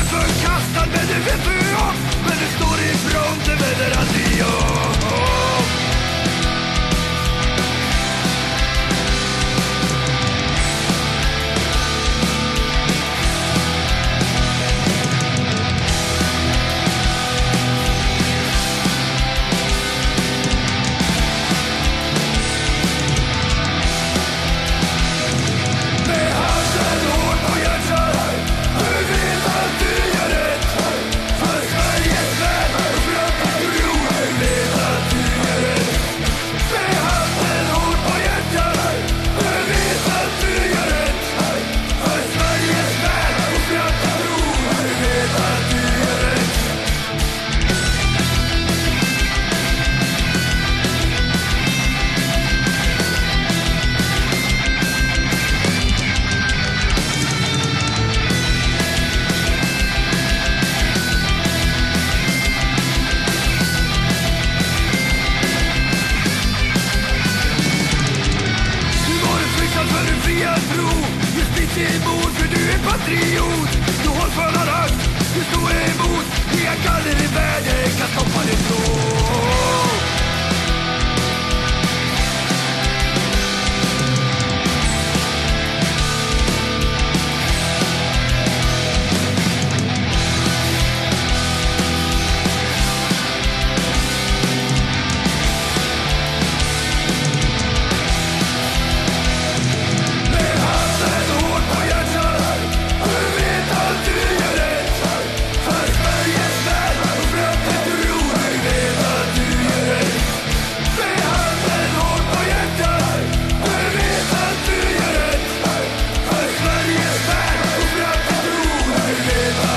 Över cast med det ditt mod för du är patriot. Du håll förarhögt live